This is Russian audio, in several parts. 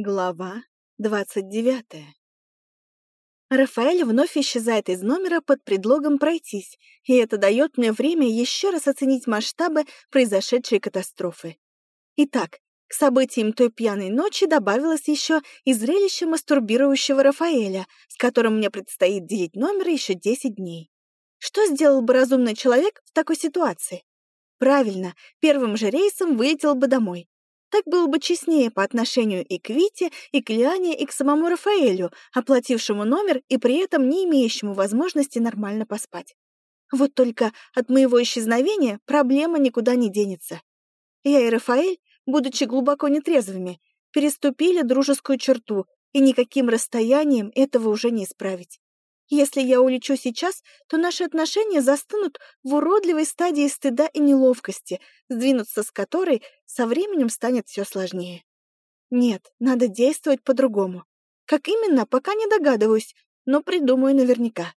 Глава двадцать девятая. Рафаэль вновь исчезает из номера под предлогом пройтись, и это дает мне время еще раз оценить масштабы произошедшей катастрофы. Итак, к событиям той пьяной ночи добавилось еще и зрелище мастурбирующего Рафаэля, с которым мне предстоит делить номер еще 10 дней. Что сделал бы разумный человек в такой ситуации? Правильно, первым же рейсом вылетел бы домой, так было бы честнее по отношению и к Вите, и к Лиане, и к самому Рафаэлю, оплатившему номер и при этом не имеющему возможности нормально поспать. Вот только от моего исчезновения проблема никуда не денется. Я и Рафаэль, будучи глубоко нетрезвыми, переступили дружескую черту, и никаким расстоянием этого уже не исправить. Если я улечу сейчас, то наши отношения застынут в уродливой стадии стыда и неловкости, сдвинуться с которой со временем станет все сложнее. Нет, надо действовать по-другому. Как именно, пока не догадываюсь, но придумаю наверняка.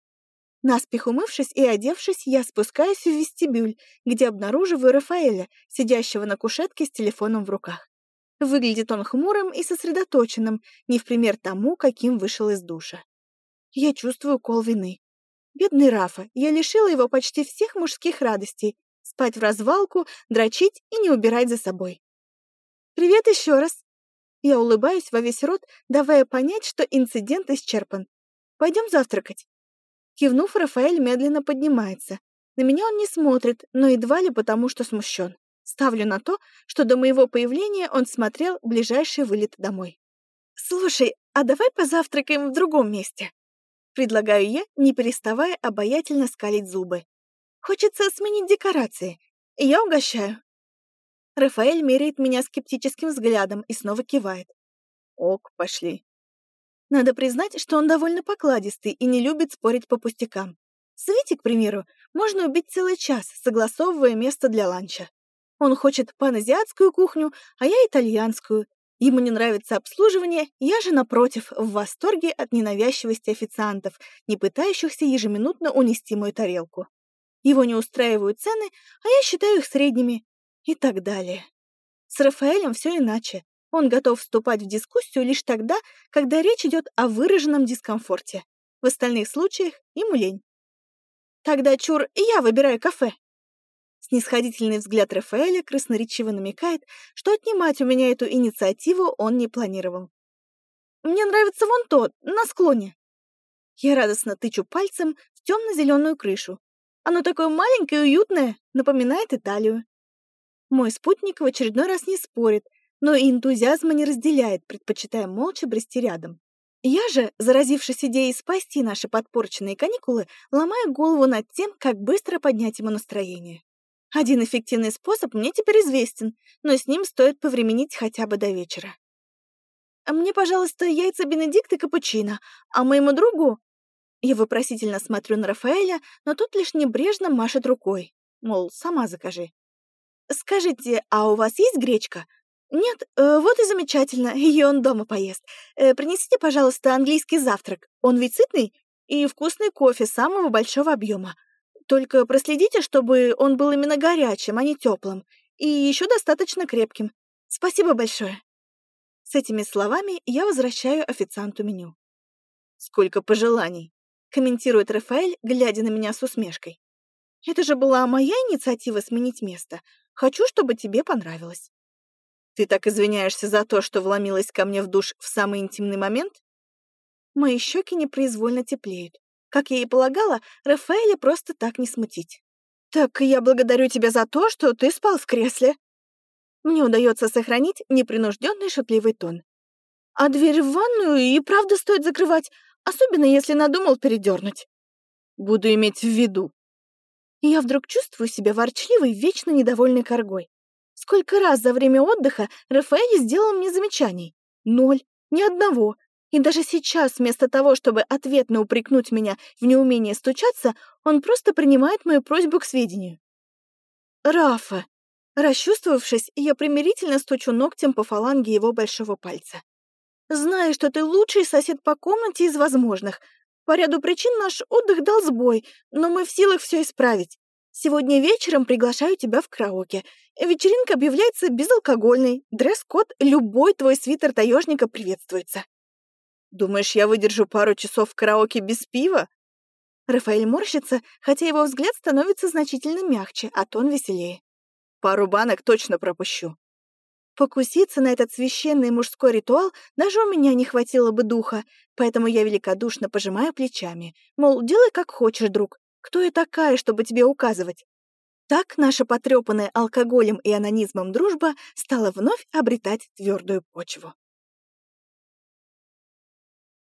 Наспех умывшись и одевшись, я спускаюсь в вестибюль, где обнаруживаю Рафаэля, сидящего на кушетке с телефоном в руках. Выглядит он хмурым и сосредоточенным, не в пример тому, каким вышел из душа. Я чувствую кол вины. Бедный Рафа, я лишила его почти всех мужских радостей. Спать в развалку, дрочить и не убирать за собой. «Привет еще раз!» Я улыбаюсь во весь рот, давая понять, что инцидент исчерпан. «Пойдем завтракать». Кивнув, Рафаэль медленно поднимается. На меня он не смотрит, но едва ли потому, что смущен. Ставлю на то, что до моего появления он смотрел ближайший вылет домой. «Слушай, а давай позавтракаем в другом месте?» Предлагаю я, не переставая обаятельно скалить зубы. Хочется сменить декорации. Я угощаю. Рафаэль меряет меня скептическим взглядом и снова кивает. Ок, пошли. Надо признать, что он довольно покладистый и не любит спорить по пустякам. С Вити, к примеру, можно убить целый час, согласовывая место для ланча. Он хочет паназиатскую кухню, а я итальянскую, Ему не нравится обслуживание, я же, напротив, в восторге от ненавязчивости официантов, не пытающихся ежеминутно унести мою тарелку. Его не устраивают цены, а я считаю их средними. И так далее. С Рафаэлем все иначе. Он готов вступать в дискуссию лишь тогда, когда речь идет о выраженном дискомфорте. В остальных случаях ему лень. Тогда, чур, я выбираю кафе. Снисходительный взгляд Рафаэля красноречиво намекает, что отнимать у меня эту инициативу он не планировал. «Мне нравится вон тот, на склоне». Я радостно тычу пальцем в темно-зеленую крышу. Оно такое маленькое и уютное, напоминает Италию. Мой спутник в очередной раз не спорит, но и энтузиазма не разделяет, предпочитая молча брести рядом. Я же, заразившись идеей спасти наши подпорченные каникулы, ломаю голову над тем, как быстро поднять ему настроение. Один эффективный способ мне теперь известен, но с ним стоит повременить хотя бы до вечера. А «Мне, пожалуйста, яйца Бенедикт и капучино, а моему другу...» Я вопросительно смотрю на Рафаэля, но тот лишь небрежно машет рукой. Мол, сама закажи. «Скажите, а у вас есть гречка?» «Нет, э, вот и замечательно, ее он дома поест. Э, принесите, пожалуйста, английский завтрак. Он ведь сытный? И вкусный кофе самого большого объема. Только проследите, чтобы он был именно горячим, а не теплым, и еще достаточно крепким. Спасибо большое. С этими словами я возвращаю официанту меню. «Сколько пожеланий!» — комментирует Рафаэль, глядя на меня с усмешкой. «Это же была моя инициатива сменить место. Хочу, чтобы тебе понравилось». «Ты так извиняешься за то, что вломилась ко мне в душ в самый интимный момент?» Мои щеки непроизвольно теплеют. Как я и полагала, Рафаэля просто так не смутить. «Так я благодарю тебя за то, что ты спал в кресле». Мне удается сохранить непринужденный шутливый тон. А дверь в ванную и правда стоит закрывать, особенно если надумал передернуть. Буду иметь в виду. Я вдруг чувствую себя ворчливой, вечно недовольной коргой. Сколько раз за время отдыха Рафаэль сделал мне замечаний? Ноль. Ни одного. И даже сейчас, вместо того, чтобы ответно упрекнуть меня в неумении стучаться, он просто принимает мою просьбу к сведению. «Рафа!» Расчувствовавшись, я примирительно стучу ногтем по фаланге его большого пальца. «Знаю, что ты лучший сосед по комнате из возможных. По ряду причин наш отдых дал сбой, но мы в силах все исправить. Сегодня вечером приглашаю тебя в караоке. Вечеринка объявляется безалкогольной. Дресс-код любой твой свитер таежника приветствуется. Думаешь, я выдержу пару часов в караоке без пива? Рафаэль морщится, хотя его взгляд становится значительно мягче, а тон веселее. Пару банок точно пропущу. Покуситься на этот священный мужской ритуал даже у меня не хватило бы духа, поэтому я великодушно пожимаю плечами. Мол, делай как хочешь, друг. Кто я такая, чтобы тебе указывать? Так наша потрепанная алкоголем и анонизмом дружба стала вновь обретать твердую почву.